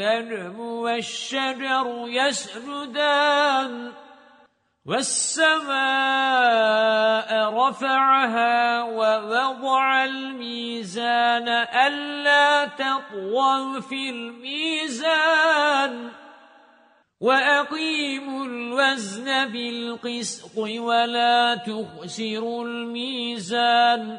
والنجم والشجر يسردان والسماء رفعها ووضع الميزان ألا تطووا في الميزان وَأَقِيمُوا الْوَزْنَ بِالْقِسْطِ وَلَا تُخْسِرُوا الْمِيزَانَ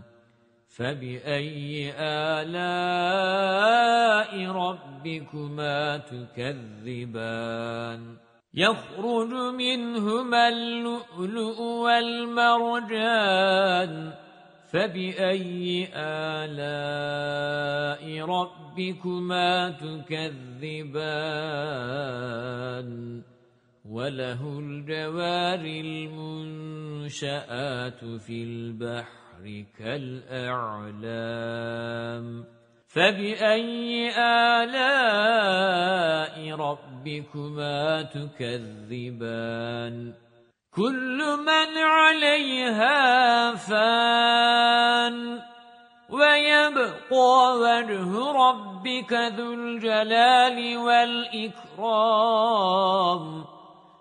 فبأي آلاء ربكما تكذبان يخرج منهما اللؤلؤ والمرجان فَبِأَيِّ آلَاءِ رَبِّكُمَا تُكَذِّبَانِ وَلَهُ الْجَوَارِ الْمُنشَآتُ فِي الْبَحْرِ كَالْأَعْلَامِ. فَبِأَيِّ آلَاءِ رَبِّكُمَا تُكَذِّبَانِ؟ كُلُّ مَنْ عَلَيْهَا فَانٍ. وَيَبْقَى وَجْهُ رَبِّكَ ذُو الْجَلَالِ وَالْإِكْرَامِ.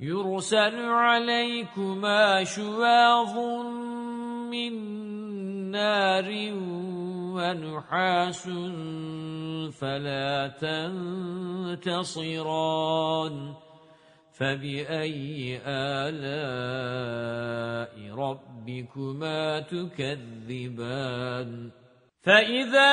يُرْسَلُ عَلَيْكُمَا شُوَاظٌ مِّن نَّارٍ وَنُحَاسٌ فَلَا تَنتَصِرَانِ فَبِأَيِّ آلَاءِ رَبِّكُمَا تُكَذِّبَانِ فإذا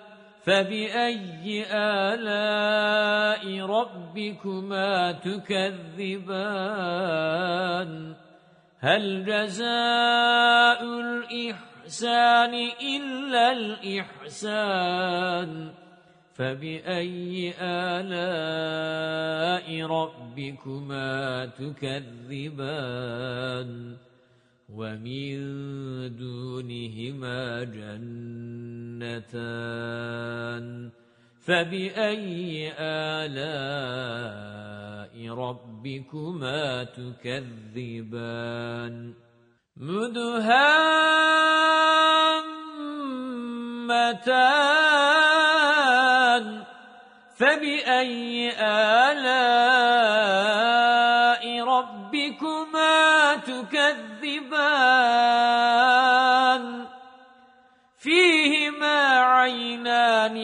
فبأي آلاء ربكما تكذبان هل جزاء الإحسان إلا الإحسان فبأي آلاء ربكما تكذبان ومن دونهما جنتان فبأي آلاء ربكما تكذبان؟ مدهامتان فبأي آلاء ربكما تكذبان؟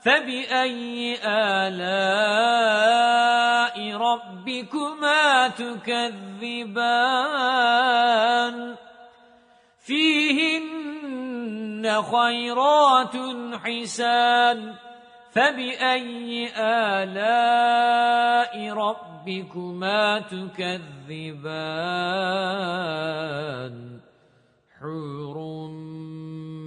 فبأي آلاء ربكما تكذبان فيهن خيرات حسان فبأي آلاء ربكما تكذبان حور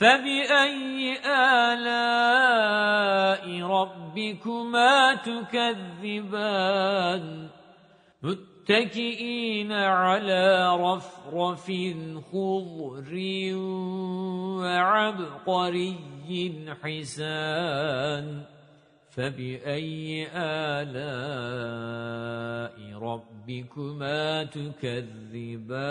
فبأي آلاء ربكما تكذبان متكئين على رفرف خضر وعبقري حسان فبأي آلاء ربكما تكذبان